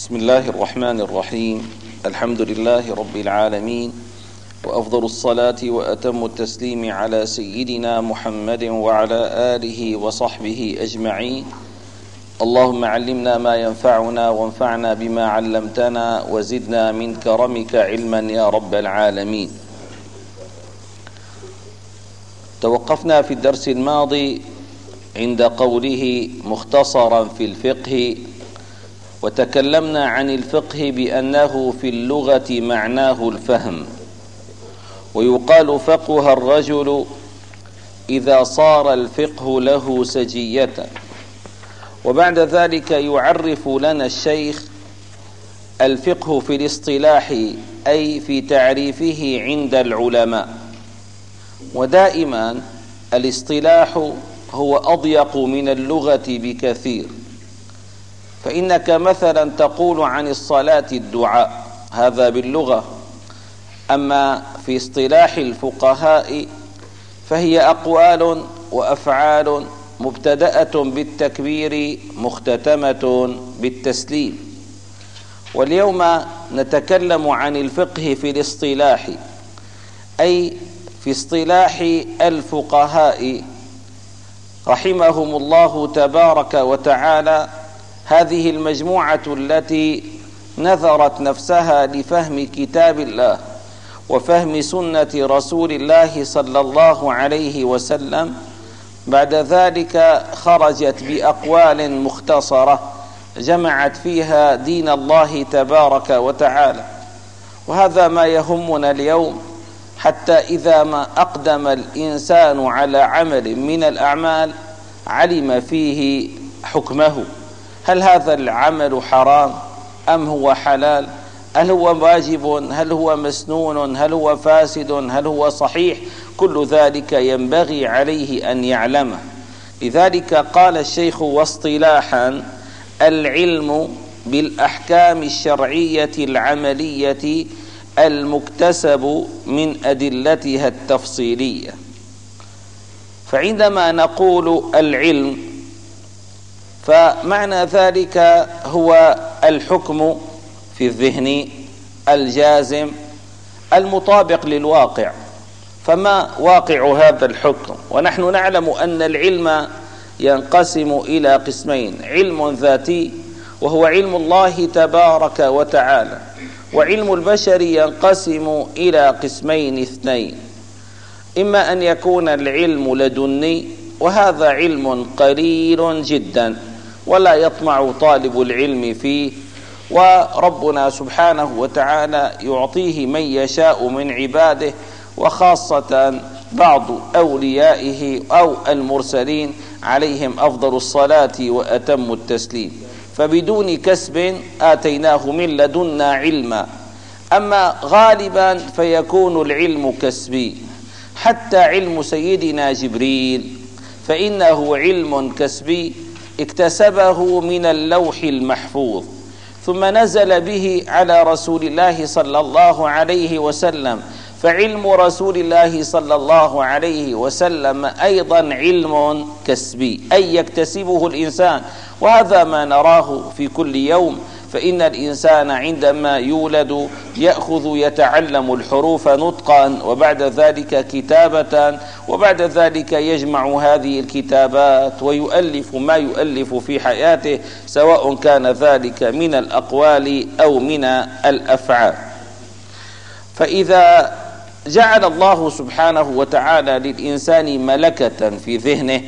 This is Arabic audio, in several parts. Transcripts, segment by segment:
بسم الله الرحمن الرحيم. الحمد لله رب العالمين. وأفضل الصلاة وأتم التسليم على سيدنا محمد وعلى آله وصحبه أجمعين. اللهم علمنا ما ينفعنا وانفعنا بما علمتنا وزدنا من كرمك علما يا رب العالمين. توقفنا في الدرس الماضي عند قوله مختصرا في الفقه وتكلمنا عن الفقه بأنه في اللغة معناه الفهم. ويقال فقه الرجل إذا صار الفقه له سجية. وبعد ذلك يعرف لنا الشيخ الفقه في الاصطلاح أي في تعريفه عند العلماء. ودائما الاصطلاح هو أضيق من اللغة بكثير. فإنك مثلا تقول عن الصلاة الدعاء هذا باللغة. أما في اصطلاح الفقهاء فهي أقوال وأفعال مبتدأة بالتكبير مختتمة بالتسليم. واليوم نتكلم عن الفقه في الاصطلاح أي في اصطلاح الفقهاء. رحمهم الله تبارك وتعالى هذه المجموعة التي نذرت نفسها لفهم كتاب الله وفهم سنة رسول الله صلى الله عليه وسلم بعد ذلك خرجت بأقوال مختصرة جمعت فيها دين الله تبارك وتعالى. وهذا ما يهمنا اليوم حتى إذا ما أقدم الإنسان على عمل من الأعمال علم فيه حكمه. هل هذا العمل حرام أم هو حلال؟ هل هو واجب؟ هل هو مسنون؟ هل هو فاسد؟ هل هو صحيح؟ كل ذلك ينبغي عليه أن يعلمه. لذلك قال الشيخ واصطلاحا العلم بالأحكام الشرعية العملية المكتسب من أدلتها التفصيلية. فعندما نقول العلم فمعنى ذلك هو الحكم في الذهن الجازم المطابق للواقع. فما واقع هذا الحكم؟ ونحن نعلم أن العلم ينقسم إلى قسمين علم ذاتي وهو علم الله تبارك وتعالى وعلم البشر ينقسم إلى قسمين اثنين إما أن يكون العلم لدني وهذا علم قليل جدا. ولا يطمع طالب العلم فيه. وربنا سبحانه وتعالى يعطيه من يشاء من عباده وخاصة بعض أوليائه أو المرسلين عليهم أفضل الصلاة وأتم التسليم. فبدون كسب آتيناه من لدنا علما. أما غالبا فيكون العلم كسبي حتى علم سيدنا جبريل. فإنه علم كسبي اكتسبه من اللوح المحفوظ ثم نزل به على رسول الله صلى الله عليه وسلم. فعلم رسول الله صلى الله عليه وسلم أيضا علم كسبي أي يكتسبه الإنسان. وهذا ما نراه في كل يوم. فإن الإنسان عندما يولد يأخذ يتعلم الحروف نطقا وبعد ذلك كتابة وبعد ذلك يجمع هذه الكتابات ويؤلف ما يؤلف في حياته سواء كان ذلك من الأقوال أو من الأفعال. فإذا جعل الله سبحانه وتعالى للإنسان ملكة في ذهنه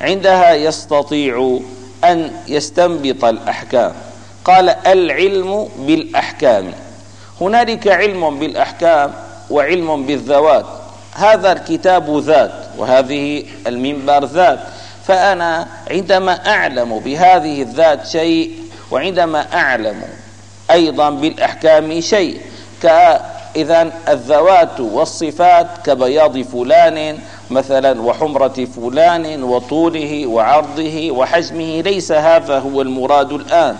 عندها يستطيع أن يستنبط الأحكام. قال العلم بالأحكام. هنالك علم بالأحكام وعلم بالذوات. هذا الكتاب ذات وهذه المنبر ذات. فأنا عندما أعلم بهذه الذات شيء وعندما أعلم أيضا بالأحكام شيء اذا الذوات والصفات كبياض فلان مثلا وحمرة فلان وطوله وعرضه وحجمه ليس هذا هو المراد الآن.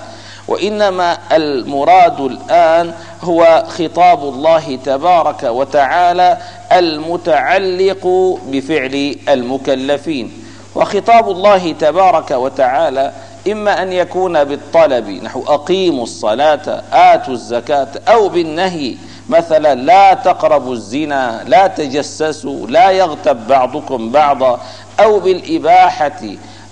وإنما المراد الآن هو خطاب الله تبارك وتعالى المتعلق بفعل المكلفين. وخطاب الله تبارك وتعالى إما أن يكون بالطلب نحو أقيموا الصلاة آتوا الزكاة أو بالنهي. مثلا لا تقربوا الزنا لا تجسسوا لا يغتب بعضكم بعضا أو بالإباحة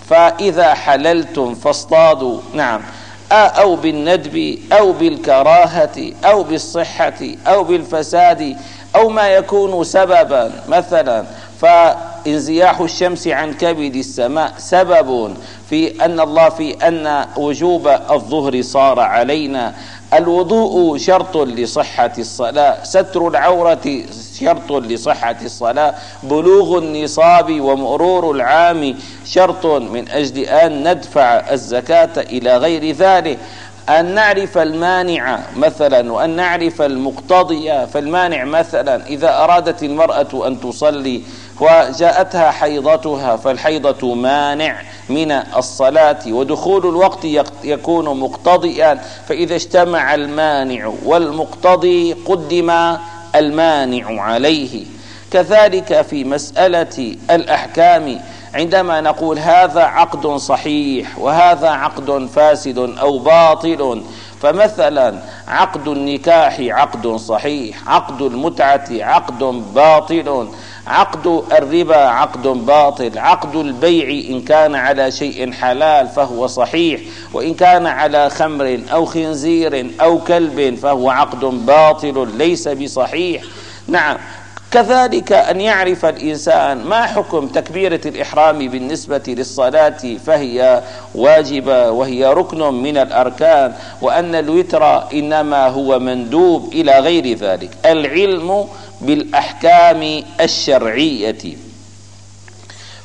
فإذا حللتم فاصطادوا. نعم. أو بالندب أو بالكراهة أو بالصحة أو بالفساد أو ما يكون سببا. مثلا فانزياح الشمس عن كبد السماء سبب في أن الله في أن وجوب الظهر صار علينا. الوضوء شرط لصحة الصلاة ستر العورة شرط لصحة الصلاة بلوغ النصاب ومرور العام شرط من أجل أن ندفع الزكاة إلى غير ذلك. أن نعرف المانع مثلا وأن نعرف المقتضي فالمانع مثلا إذا أرادت المرأة أن تصلي وجاءتها حيضتها فالحيضة مانع من الصلاة ودخول الوقت يكون مقتضيا. فإذا اجتمع المانع والمقتضي قدم المانع عليه. كذلك في مسألة الأحكام عندما نقول هذا عقد صحيح وهذا عقد فاسد أو باطل فمثلا عقد النكاح عقد صحيح عقد المتعة عقد باطل عقد الربا عقد باطل عقد البيع إن كان على شيء حلال فهو صحيح وإن كان على خمر أو خنزير أو كلب فهو عقد باطل ليس بصحيح. نعم كذلك أن يعرف الإنسان ما حكم تكبيرة الإحرام بالنسبة للصلاة فهي واجبة وهي ركن من الأركان وأن الوتر إنما هو مندوب إلى غير ذلك. العلم بالأحكام الشرعية.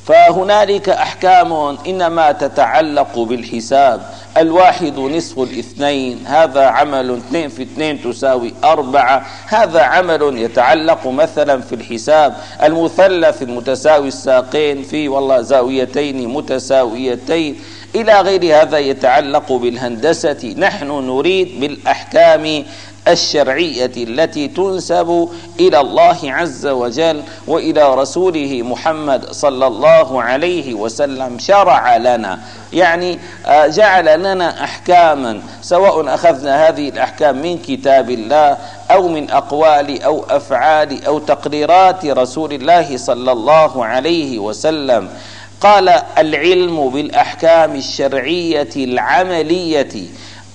فهنالك أحكام إنما تتعلق بالحساب. الواحد نصف الاثنين هذا عمل اثنين في اثنين تساوي أربعة. هذا عمل يتعلق مثلا في الحساب. المثلث المتساوي الساقين في والله زاويتين متساويتين. إلى غير هذا يتعلق بالهندسة. نحن نريد بالأحكام الشرعية التي تنسب إلى الله عز وجل وإلى رسوله محمد صلى الله عليه وسلم شرع لنا. يعني آه، جعل لنا أحكاما سواء أخذنا هذه الأحكام من كتاب الله أو من أقوال أو أفعال أو تقريرات رسول الله صلى الله عليه وسلم. قال العلم بالأحكام الشرعية العملية.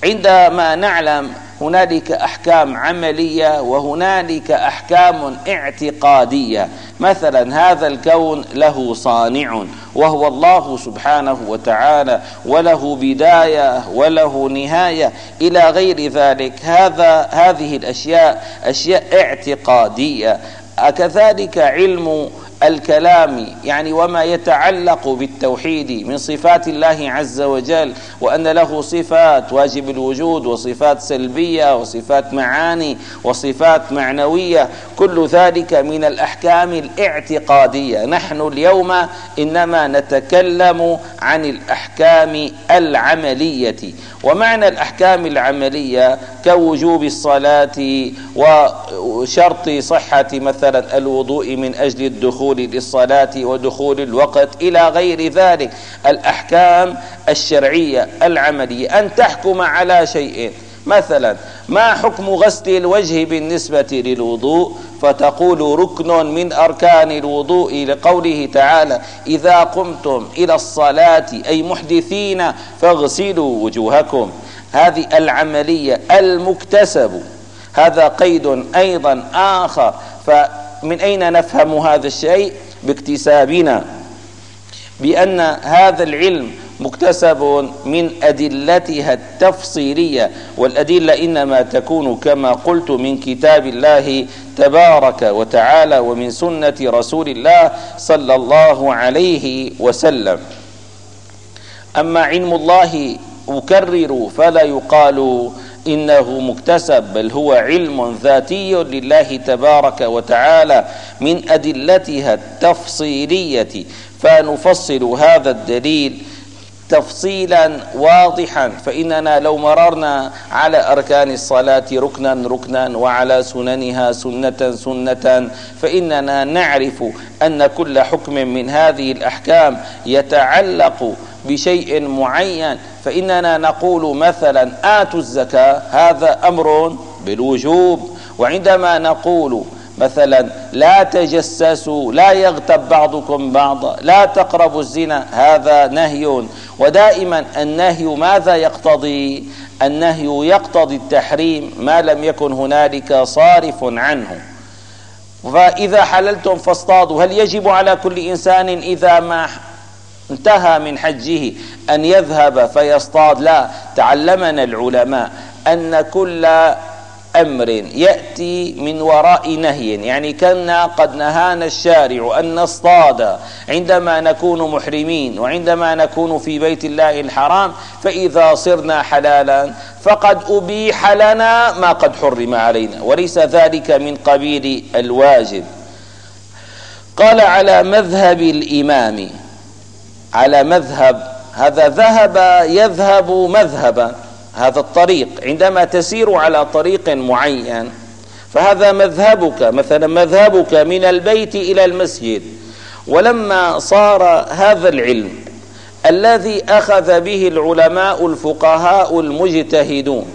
عندما نعلم هنالك أحكام عملية وهنالك أحكام اعتقادية. مثلا هذا الكون له صانع وهو الله سبحانه وتعالى وله بداية وله نهاية. إلى غير ذلك هذا هذه الأشياء أشياء اعتقادية. كذلك علم الكلام يعني وما يتعلق بالتوحيد من صفات الله عز وجل وأن له صفات واجب الوجود وصفات سلبية وصفات معاني وصفات معنوية كل ذلك من الأحكام الاعتقادية. نحن اليوم إنما نتكلم عن الأحكام العملية. ومعنى الأحكام العملية كوجوب الصلاة وشرط صحة مثلا الوضوء من أجل الدخول للصلاة ودخول الوقت إلى غير ذلك. الأحكام الشرعية العملية أن تحكم على شيء. مثلا ما حكم غسل الوجه بالنسبة للوضوء؟ فتقول ركن من أركان الوضوء لقوله تعالى إذا قمتم إلى الصلاة أي محدثين فاغسلوا وجوهكم. هذه العملية المكتسب. هذا قيد أيضا آخر. فمن أين نفهم هذا الشيء؟ باكتسابنا. بأن هذا العلم مكتسب من أدلتها التفصيلية والأدلة إنما تكون كما قلت من كتاب الله تبارك وتعالى ومن سنة رسول الله صلى الله عليه وسلم. أما علم الله أكرر فلا يقال إنه مكتسب بل هو علم ذاتي لله تبارك وتعالى من أدلتها التفصيلية. فنفصل هذا الدليل تفصيلا واضحا. فإننا لو مررنا على أركان الصلاة ركنا ركنا وعلى سننها سنة سنة فإننا نعرف أن كل حكم من هذه الأحكام يتعلق بشيء معين فإننا نقول مثلا آتوا الزكاة هذا أمر بالوجوب. وعندما نقول مثلا لا تجسسوا لا يغتب بعضكم بعضا لا تقربوا الزنا هذا نهي. ودائما النهي ماذا يقتضي؟ النهي يقتضي التحريم ما لم يكن هنالك صارف عنه. فإذا حللتم فاصطادوا. هل يجب على كل إنسان إذا ما انتهى من حجه أن يذهب فيصطاد. لا تعلمنا العلماء أن كل أمر يأتي من وراء نهي. يعني كنا قد نهانا الشارع أن نصطاد. عندما نكون محرمين وعندما نكون في بيت الله الحرام فإذا صرنا حلالا فقد أبيح لنا ما قد حرم علينا. وليس ذلك من قبيل الواجب. قال على مذهب الإمام على مذهب. هذا ذهب يذهب مذهبا هذا الطريق عندما تسير على طريق معين. فهذا مذهبك مثلا مذهبك من البيت إلى المسجد. ولما صار هذا العلم الذي أخذ به العلماء الفقهاء المجتهدون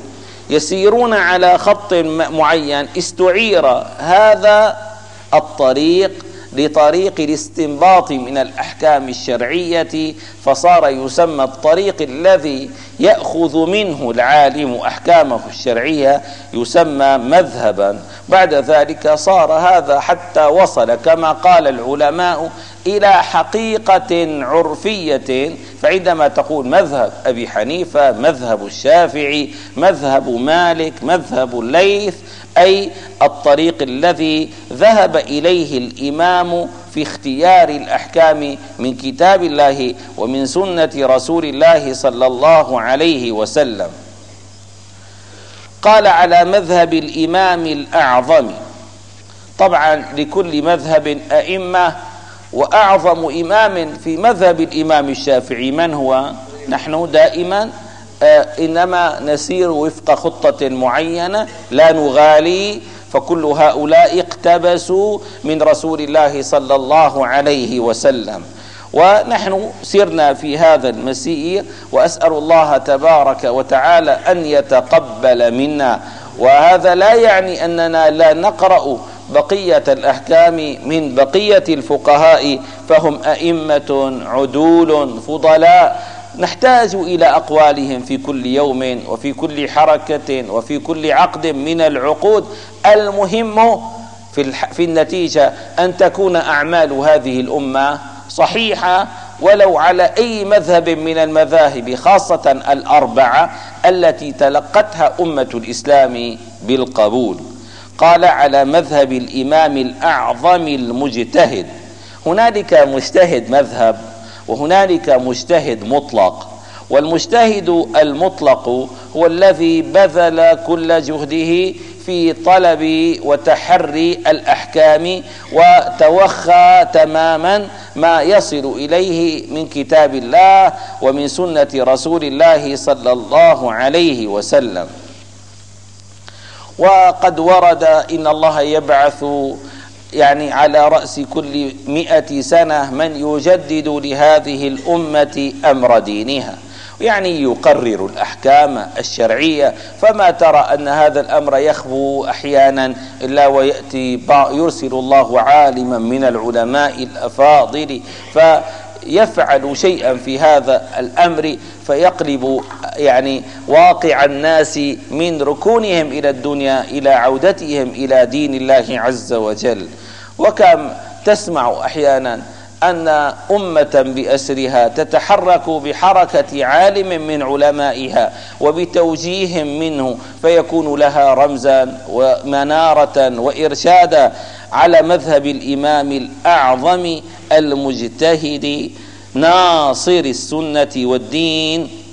يسيرون على خط معين استعير هذا الطريق لطريق الاستنباط من الأحكام الشرعية فصار يسمى الطريق الذي يأخذ منه العالم أحكامه الشرعية يسمى مذهبا. بعد ذلك صار هذا حتى وصل كما قال العلماء إلى حقيقة عرفية. فعندما تقول مذهب أبي حنيفة مذهب الشافعي مذهب مالك مذهب الليث أي الطريق الذي ذهب إليه الإمام في اختيار الأحكام من كتاب الله ومن سنة رسول الله صلى الله عليه وسلم. قال على مذهب الإمام الأعظم. طبعا لكل مذهب أئمة وأعظم إمام في مذهب الإمام الشافعي من هو؟ نحن دائما آه، إنما نسير وفق خطة معينة لا نغالي فكل هؤلاء اقتبسوا من رسول الله صلى الله عليه وسلم. ونحن سرنا في هذا المسير وأسأل الله تبارك وتعالى أن يتقبل منا. وهذا لا يعني أننا لا نقرأ بقية الأحكام من بقية الفقهاء فهم أئمة عدول فضلاء. نحتاج إلى أقوالهم في كل يوم وفي كل حركة وفي كل عقد من العقود. المهم في في النتيجة أن تكون أعمال هذه الأمة صحيحة ولو على أي مذهب من المذاهب خاصة الأربعة التي تلقتها أمة الإسلام بالقبول. قال على مذهب الإمام الأعظم المجتهد. هنالك مجتهد مذهب وهنالك مجتهد مطلق. والمجتهد المطلق هو الذي بذل كل جهده في طلب وتحري الأحكام وتوخى تماما ما يصل إليه من كتاب الله ومن سنة رسول الله صلى الله عليه وسلم. وقد ورد إن الله يبعث يعني على رأس كل مئة سنة من يجدد لهذه الأمة أمر دينها. يعني يقرر الأحكام الشرعية. فما ترى أن هذا الأمر يخبو أحيانا إلا ويأتي يرسل الله عالما من العلماء الأفاضل. فيفعل شيئا في هذا الأمر فيقلب يعني واقع الناس من ركونهم إلى الدنيا إلى عودتهم إلى دين الله عز وجل. وكم تسمع أحيانا أن أمة بأسرها تتحرك بحركة عالم من علمائها وبتوجيه منه فيكون لها رمزا ومنارة وإرشادا على مذهب الإمام الأعظم المجتهد ناصر السنة والدين.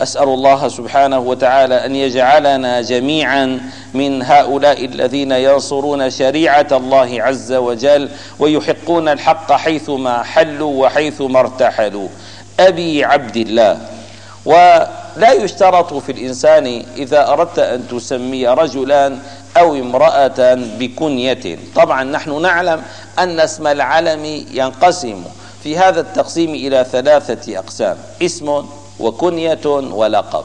أسأل الله سبحانه وتعالى أن يجعلنا جميعا من هؤلاء الذين ينصرون شريعة الله عز وجل ويحقون الحق حيثما حلوا وحيثما ارتحلوا. أبي عبد الله. ولا يشترط في الإنسان إذا أردت أن تسمي رجلا أو امرأة بكنية. طبعا نحن نعلم أن اسم العلم ينقسم. في هذا التقسيم إلى ثلاثة أقسام. اسم وكنية ولقب.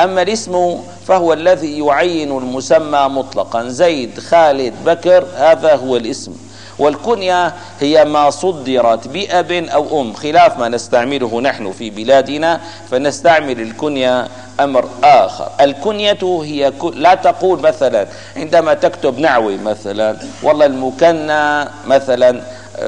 أما الاسم فهو الذي يعين المسمى مطلقا. زيد خالد بكر هذا هو الاسم. والكنية هي ما صدرت بأب أو أم. خلاف ما نستعمله نحن في بلادنا فنستعمل الكنية أمر آخر. الكنية هي لا تقول مثلا عندما تكتب نعوي مثلا والله المكنى مثلا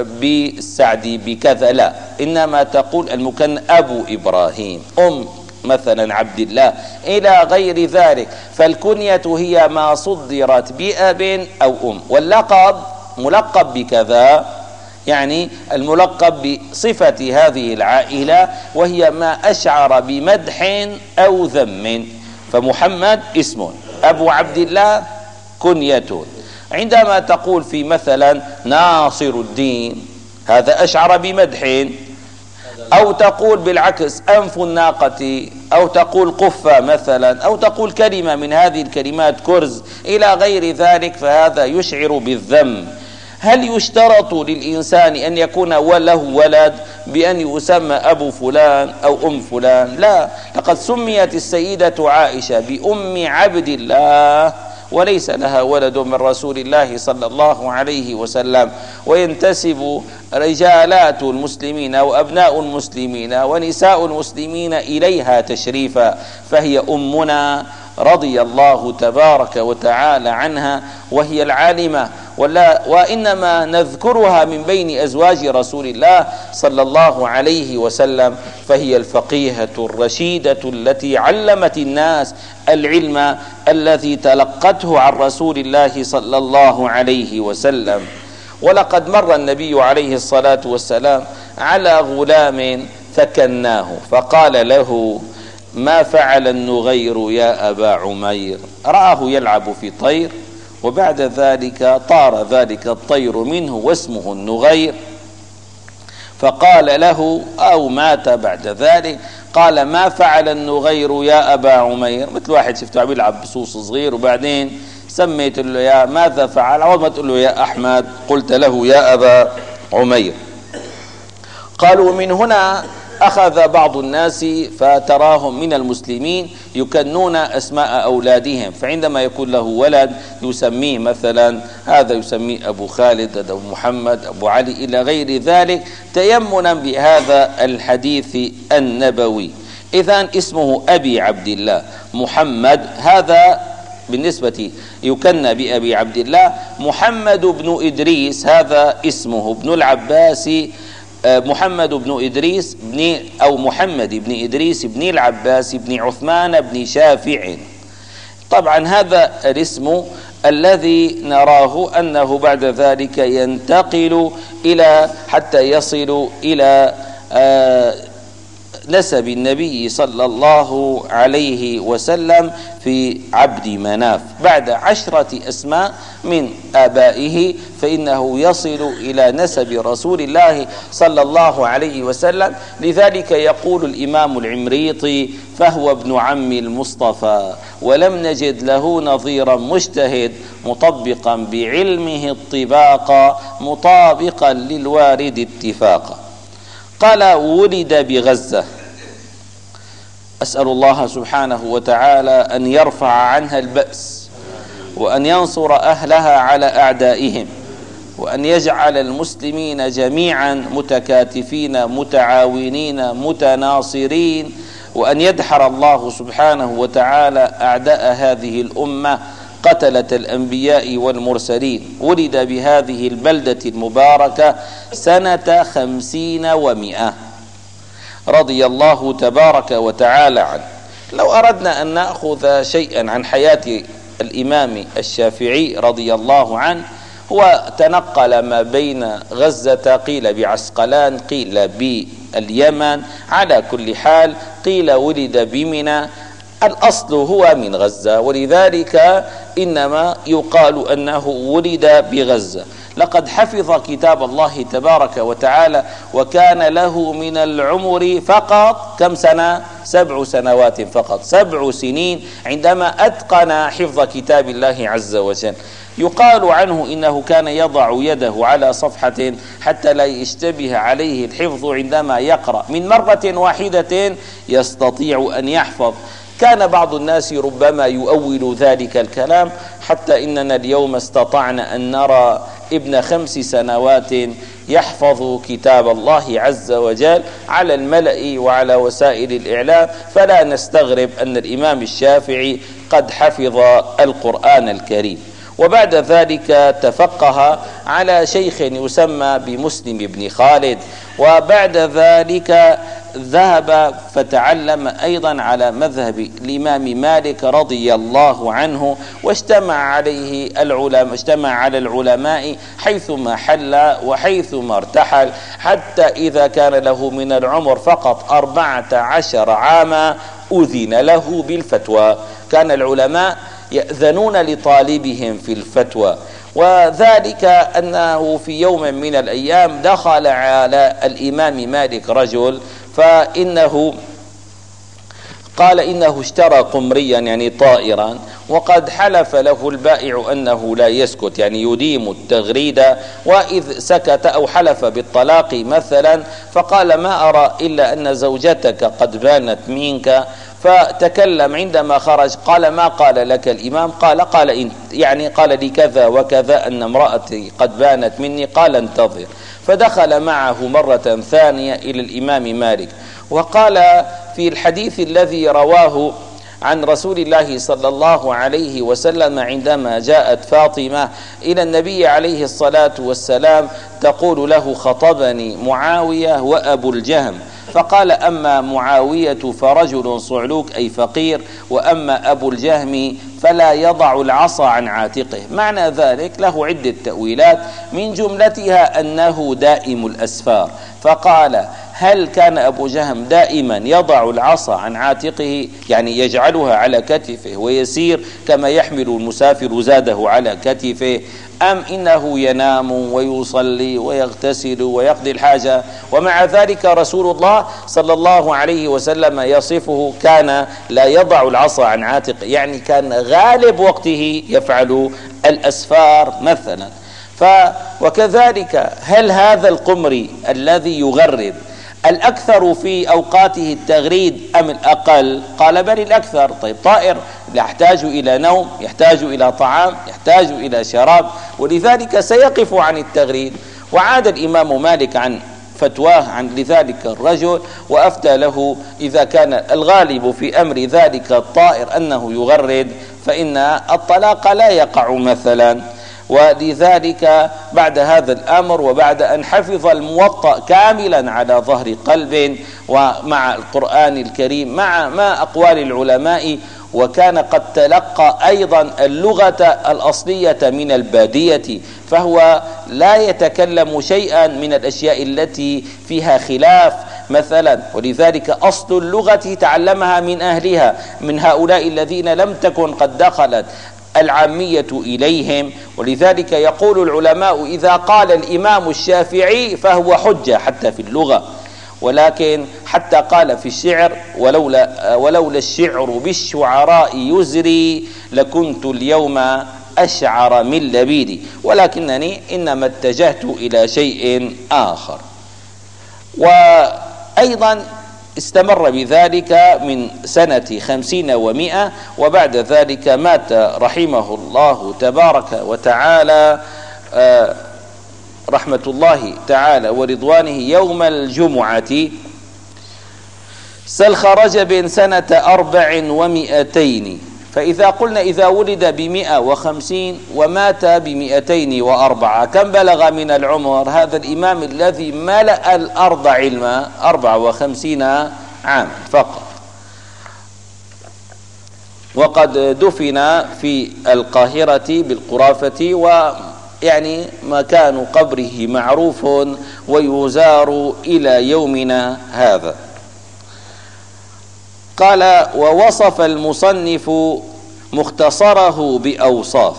بالسعدي بكذا. لا إنما تقول المكنى أبو إبراهيم أم مثلا عبد الله إلى غير ذلك. فالكنية هي ما صدرت بأب أو أم واللقب ملقب بكذا يعني الملقب بصفة هذه العائلة وهي ما أشعر بمدح أو ذم. فمحمد اسم أبو عبد الله كنية. عندما تقول في مثلا ناصر الدين هذا أشعر بمدح أو تقول بالعكس أنف الناقة أو تقول قفة مثلا أو تقول كلمة من هذه الكلمات كرز إلى غير ذلك فهذا يشعر بالذم هل يشترط للإنسان أن يكون وله ولد بأن يسمى أبو فلان أو أم فلان؟ لا. لقد سميت السيدة عائشة بأم عبد الله وليس لها ولد من رسول الله صلى الله عليه وسلم. وينتسب رجالات المسلمين وأبناء المسلمين ونساء المسلمين إليها تشريفا فهي أمنا رضي الله تبارك وتعالى عنها وهي العالمة. ولا وإنما نذكرها من بين أزواج رسول الله صلى الله عليه وسلم فهي الفقيهة الرشيدة التي علمت الناس العلم الذي تلقته عن رسول الله صلى الله عليه وسلم. ولقد مر النبي عليه الصلاة والسلام على غلام فكناه فقال له ما فعل النغير يا أبا عمير. رآه يلعب في طير وبعد ذلك طار ذلك الطير منه واسمه النغير. فقال له أو مات بعد ذلك؟ قال ما فعل النغير يا أبا عمير؟ مثل واحد شفته عم يلعب بصوص صغير وبعدين سميت له يا ماذا فعل؟ أول ما تقول له يا أحمد قلت له يا أبا عمير. قالوا من هنا أخذ بعض الناس فتراهم من المسلمين يكنون أسماء أولادهم فعندما يكون له ولد يسميه مثلا هذا يسميه أبو خالد أبو محمد أبو علي إلى غير ذلك تيمنا بهذا الحديث النبوي. إذا اسمه أبي عبد الله محمد هذا بالنسبة يكنى بأبي عبد الله. محمد بن إدريس هذا اسمه ابن العباس محمد بن إدريس بن أو محمد بن إدريس بن العباس بن عثمان بن شافع. طبعا هذا الاسم الذي نراه أنه بعد ذلك ينتقل إلى حتى يصل إلى آه نسب النبي صلى الله عليه وسلم في عبد مناف. بعد عشرة أسماء من آبائه فإنه يصل إلى نسب رسول الله صلى الله عليه وسلم. لذلك يقول الإمام العمريطي فهو ابن عم المصطفى ولم نجد له نظيرا مجتهد مطبقا بعلمه الطباق مطابقا للوارد اتفاقا. قال ولد بغزة. أسأل الله سبحانه وتعالى أن يرفع عنها البأس وأن ينصر أهلها على أعدائهم وأن يجعل المسلمين جميعا متكاتفين متعاونين متناصرين وأن يدحر الله سبحانه وتعالى أعداء هذه الأمة قتلة الأنبياء والمرسلين. ولد بهذه البلدة المباركة سنة خمسين ومئة. رضي الله تبارك وتعالى عنه. لو أردنا أن نأخذ شيئا عن حياة الإمام الشافعي رضي الله عنه هو تنقل ما بين غزة قيل بعسقلان قيل باليمن على كل حال قيل ولد بمنى. الأصل هو من غزة ولذلك إنما يقال أنه ولد بغزة. لقد حفظ كتاب الله تبارك وتعالى وكان له من العمر فقط كم سنة؟ سبع سنوات فقط. سبع سنين عندما أتقن حفظ كتاب الله عز وجل. يقال عنه إنه كان يضع يده على صفحة حتى لا يشتبه عليه الحفظ عندما يقرأ. من مرة واحدة يستطيع أن يحفظ. كان بعض الناس ربما يؤول ذلك الكلام حتى إننا اليوم استطعنا أن نرى ابن خمس سنوات يحفظ كتاب الله عز وجل على الملأ وعلى وسائل الإعلام. فلا نستغرب أن الإمام الشافعي قد حفظ القرآن الكريم. وبعد ذلك تفقه على شيخ يسمى بمسلم بن خالد. وبعد ذلك ذهب فتعلم أيضا على مذهب الإمام مالك رضي الله عنه واجتمع عليه العلماء اجتمع على العلماء حيثما حل وحيثما ارتحل حتى إذا كان له من العمر فقط أربعة عشر عاما أذن له بالفتوى. كان العلماء يأذنون لطالبهم في الفتوى. وذلك أنه في يوم من الأيام دخل على الإمام مالك رجل فإنه قال إنه اشترى قمريا يعني طائرا وقد حلف له البائع أنه لا يسكت يعني يديم التغريد وإذ سكت أو حلف بالطلاق مثلا فقال ما أرى إلا أن زوجتك قد بانت منك فتكلم عندما خرج قال ما قال لك الإمام؟ قال قال يعني قال لي كذا وكذا أن امرأتي قد بانت مني قال انتظر. فدخل معه مرة ثانية إلى الإمام مالك. وقال في الحديث الذي رواه عن رسول الله صلى الله عليه وسلم عندما جاءت فاطمة إلى النبي عليه الصلاة والسلام تقول له خطبني معاوية وأبو الجهم. فقال أما معاوية فرجل صعلوك أي فقير وأما أبو الجهم فلا يضع العصا عن عاتقه. معنى ذلك له عدة تأويلات من جملتها أنه دائم الأسفار. فقال هل كان أبو جهم دائما يضع العصا عن عاتقه؟ يعني يجعلها على كتفه ويسير كما يحمل المسافر زاده على كتفه. أم إنه ينام ويصلي ويغتسل ويقضي الحاجة؟ ومع ذلك رسول الله صلى الله عليه وسلم يصفه كان لا يضع العصا عن عاتقه. يعني كان غالب وقته يفعل الأسفار مثلا. ف وكذلك هل هذا القمري الذي يغرد الأكثر في أوقاته التغريد أم الأقل؟ قال بل الأكثر. طيب طائر يحتاج إلى نوم يحتاج إلى طعام يحتاج إلى شراب ولذلك سيقف عن التغريد. وعاد الإمام مالك عن فتواه عن لذلك الرجل وأفتى له إذا كان الغالب في أمر ذلك الطائر أنه يغرد فإن الطلاق لا يقع مثلا. ولذلك بعد هذا الأمر وبعد أن حفظ الموطأ كاملا على ظهر قلب ومع القرآن الكريم مع ما أقوال العلماء وكان قد تلقى أيضا اللغة الأصلية من البادية فهو لا يتكلم شيئا من الأشياء التي فيها خلاف مثلا. ولذلك أصل اللغة تعلمها من أهلها من هؤلاء الذين لم تكن قد دخلت. العامية إليهم. ولذلك يقول العلماء إذا قال الإمام الشافعي فهو حجة حتى في اللغة. ولكن حتى قال في الشعر ولولا ولولا الشعر بالشعراء يزري لكنت اليوم أشعر من لبيدي. ولكنني إنما اتجهت إلى شيء آخر. وأيضا استمر بذلك من سنة خمسين ومائة وبعد ذلك مات رحمه الله تبارك وتعالى آه، رحمة الله تعالى ورضوانه يوم الجمعة. سلخ رجب سنة أربع ومئتين. فإذا قلنا إذا ولد بمئة وخمسين ومات بمئتين وأربعة كم بلغ من العمر هذا الإمام الذي ملأ الأرض علما أربعة وخمسين عام فقط؟ وقد دفن في القاهرة بالقرافة ويعني مكان قبره معروف ويزار إلى يومنا هذا. قال ووصف المصنف مختصره بأوصاف.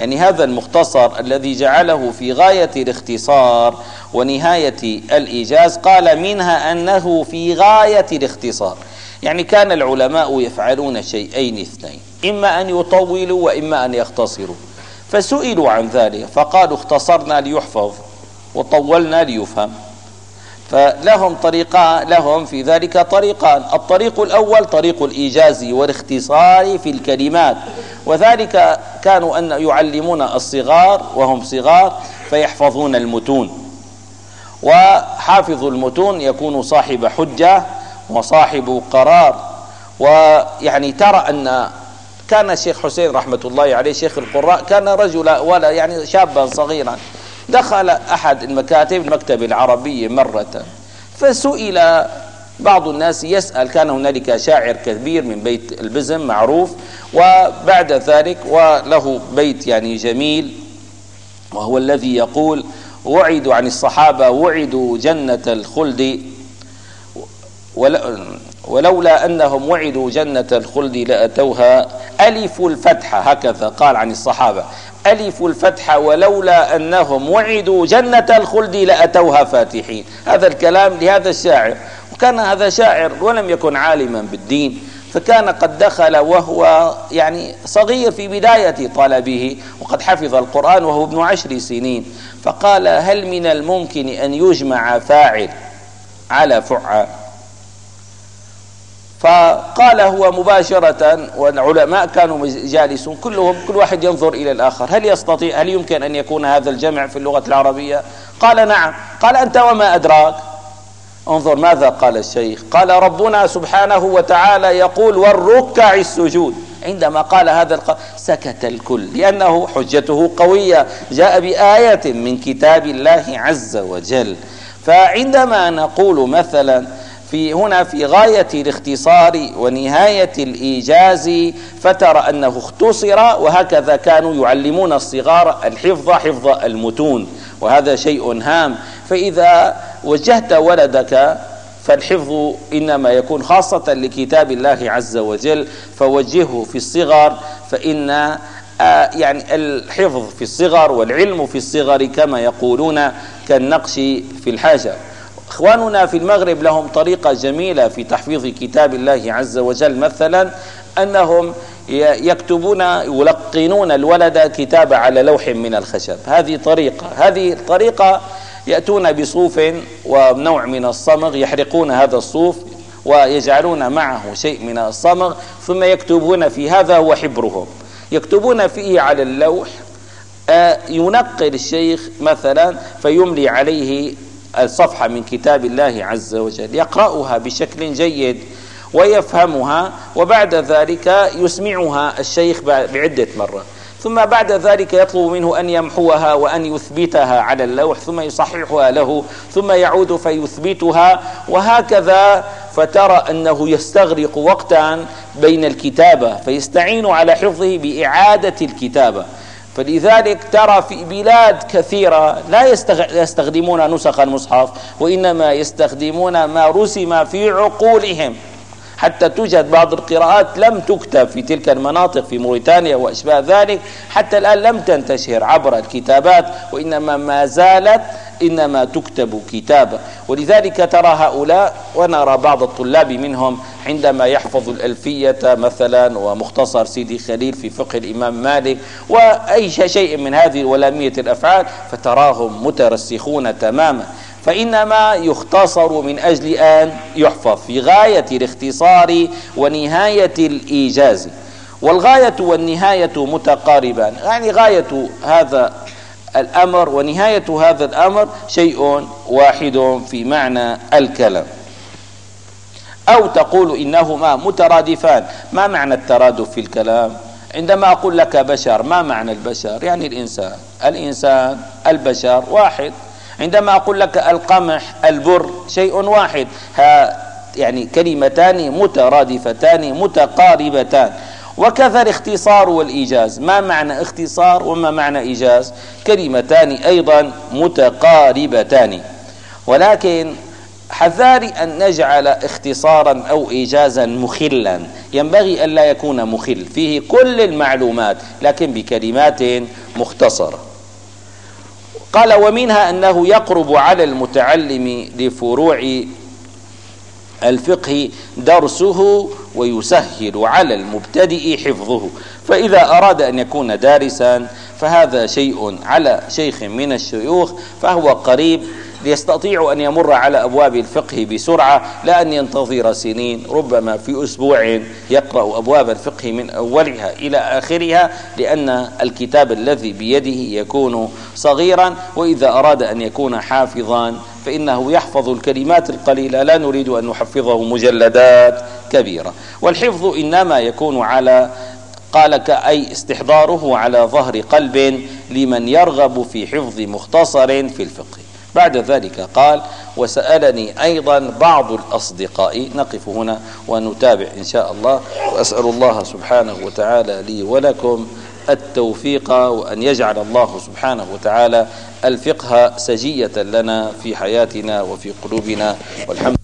يعني هذا المختصر الذي جعله في غاية الاختصار ونهاية الإيجاز قال منها أنه في غاية الاختصار. يعني كان العلماء يفعلون شيئين اثنين إما أن يطولوا وإما أن يختصروا. فسئلوا عن ذلك فقالوا اختصرنا ليحفظ وطولنا ليفهم. فلهم طريقان لهم في ذلك طريقان. الطريق الأول طريق الإيجاز والاختصار في الكلمات. وذلك كانوا أن يعلمون الصغار وهم صغار فيحفظون المتون. وحافظ المتون يكون صاحب حجة وصاحب قرار. ويعني ترى أن كان الشيخ حسين رحمة الله عليه شيخ القراء كان رجلا ولا يعني شابا صغيرا. دخل أحد المكاتب المكتب العربي مرة فسئل بعض الناس يسأل كان هنالك شاعر كبير من بيت البزم معروف وبعد ذلك وله بيت يعني جميل وهو الذي يقول وعدوا عن الصحابة وعدوا جنة الخلد ولولا أنهم وعدوا جنة الخلد لأتوها. ألف الفتحة هكذا قال عن الصحابة. ألف الفتح ولولا أنهم وعدوا جنة الخلد لأتوها فاتحين. هذا الكلام لهذا الشاعر. وكان هذا شاعر ولم يكن عالما بالدين. فكان قد دخل وهو يعني صغير في بداية طلبه. وقد حفظ القرآن وهو ابن عشر سنين. فقال هل من الممكن أن يجمع فاعل على فعل؟ فقال هو مباشرة والعلماء كانوا جالسون كلهم كل واحد ينظر إلى الآخر. هل يستطيع هل يمكن أن يكون هذا الجمع في اللغة العربية؟ قال نعم. قال أنت وما أدراك؟ انظر ماذا قال الشيخ. قال ربنا سبحانه وتعالى يقول والركع السجود. عندما قال هذا الق... سكت الكل لأنه حجته قوية. جاء بآية من كتاب الله عز وجل. فعندما نقول مثلا في هنا في غاية الاختصار ونهاية الإيجاز فترى أنه اختصر وهكذا كانوا يعلمون الصغار الحفظ حفظ المتون وهذا شيء هام. فإذا وجهت ولدك فالحفظ إنما يكون خاصة لكتاب الله عز وجل فوجهه في الصغر فإن آه، يعني الحفظ في الصغر والعلم في الصغر كما يقولون كالنقش في الحاجة. إخواننا في المغرب لهم طريقة جميلة في تحفيظ كتاب الله عز وجل مثلا أنهم يكتبون يلقنون الولد كتاب على لوح من الخشب. هذه طريقة هذه طريقة يأتون بصوف ونوع من الصمغ يحرقون هذا الصوف ويجعلون معه شيء من الصمغ ثم يكتبون في هذا هو حبرهم. يكتبون فيه على اللوح آه، ينقل الشيخ مثلا فيملي عليه الصفحة من كتاب الله عز وجل يقرأها بشكل جيد ويفهمها وبعد ذلك يسمعها الشيخ بعدة مرات ثم بعد ذلك يطلب منه أن يمحوها وأن يثبتها على اللوح ثم يصححها له ثم يعود فيثبتها وهكذا فترى أنه يستغرق وقتا بين الكتابة فيستعين على حفظه بإعادة الكتابة. فلذلك ترى في بلاد كثيرة لا يستخدمون نسخ المصحف وإنما يستخدمون ما رسم في عقولهم. حتى توجد بعض القراءات لم تكتب في تلك المناطق في موريتانيا وأشباه ذلك حتى الآن لم تنتشر عبر الكتابات وإنما ما زالت إنما تكتب كتابه ولذلك ترى هؤلاء ونرى بعض الطلاب منهم عندما يحفظ الألفية مثلا ومختصر سيدي خليل في فقه الإمام مالك وأي شيء من هذه ولامية الأفعال فتراهم مترسخون تماما. فإنما يختصر من أجل أن يحفظ في غاية الاختصار ونهاية الإيجاز. والغاية والنهاية متقاربان. يعني غاية هذا الأمر ونهاية هذا الأمر شيء واحد في معنى الكلام. أو تقول إنهما مترادفان. ما معنى الترادف في الكلام؟ عندما أقول لك بشر ما معنى البشر؟ يعني الإنسان. الإنسان البشر واحد. عندما أقول لك القمح البر شيء واحد. ها يعني كلمتان مترادفتان متقاربتان. وكذا الاختصار والإيجاز. ما معنى اختصار وما معنى إيجاز؟ كلمتان أيضا متقاربتان. ولكن حذاري أن نجعل اختصارا أو إيجازا مخلا. ينبغي أن لا يكون مخل. فيه كل المعلومات لكن بكلمات مختصرة. قال ومنها أنه يقرب على المتعلم لفروع الفقه درسه ويسهل على المبتدئ حفظه. فإذا أراد أن يكون دارسا فهذا شيء على شيخ من الشيوخ فهو قريب ليستطيع أن يمر على أبواب الفقه بسرعة لا أن ينتظر سنين ربما في أسبوع يقرأ أبواب الفقه من أولها إلى آخرها لأن الكتاب الذي بيده يكون صغيرا وإذا أراد أن يكون حافظا فإنه يحفظ الكلمات القليلة لا نريد أن نحفظه مجلدات كبيرة. والحفظ إنما يكون على قال كأي استحضاره على ظهر قلب لمن يرغب في حفظ مختصر في الفقه. بعد ذلك قال وسألني أيضا بعض الأصدقاء نقف هنا ونتابع إن شاء الله وأسأل الله سبحانه وتعالى لي ولكم التوفيق وأن يجعل الله سبحانه وتعالى الفقه سجية لنا في حياتنا وفي قلوبنا والحمد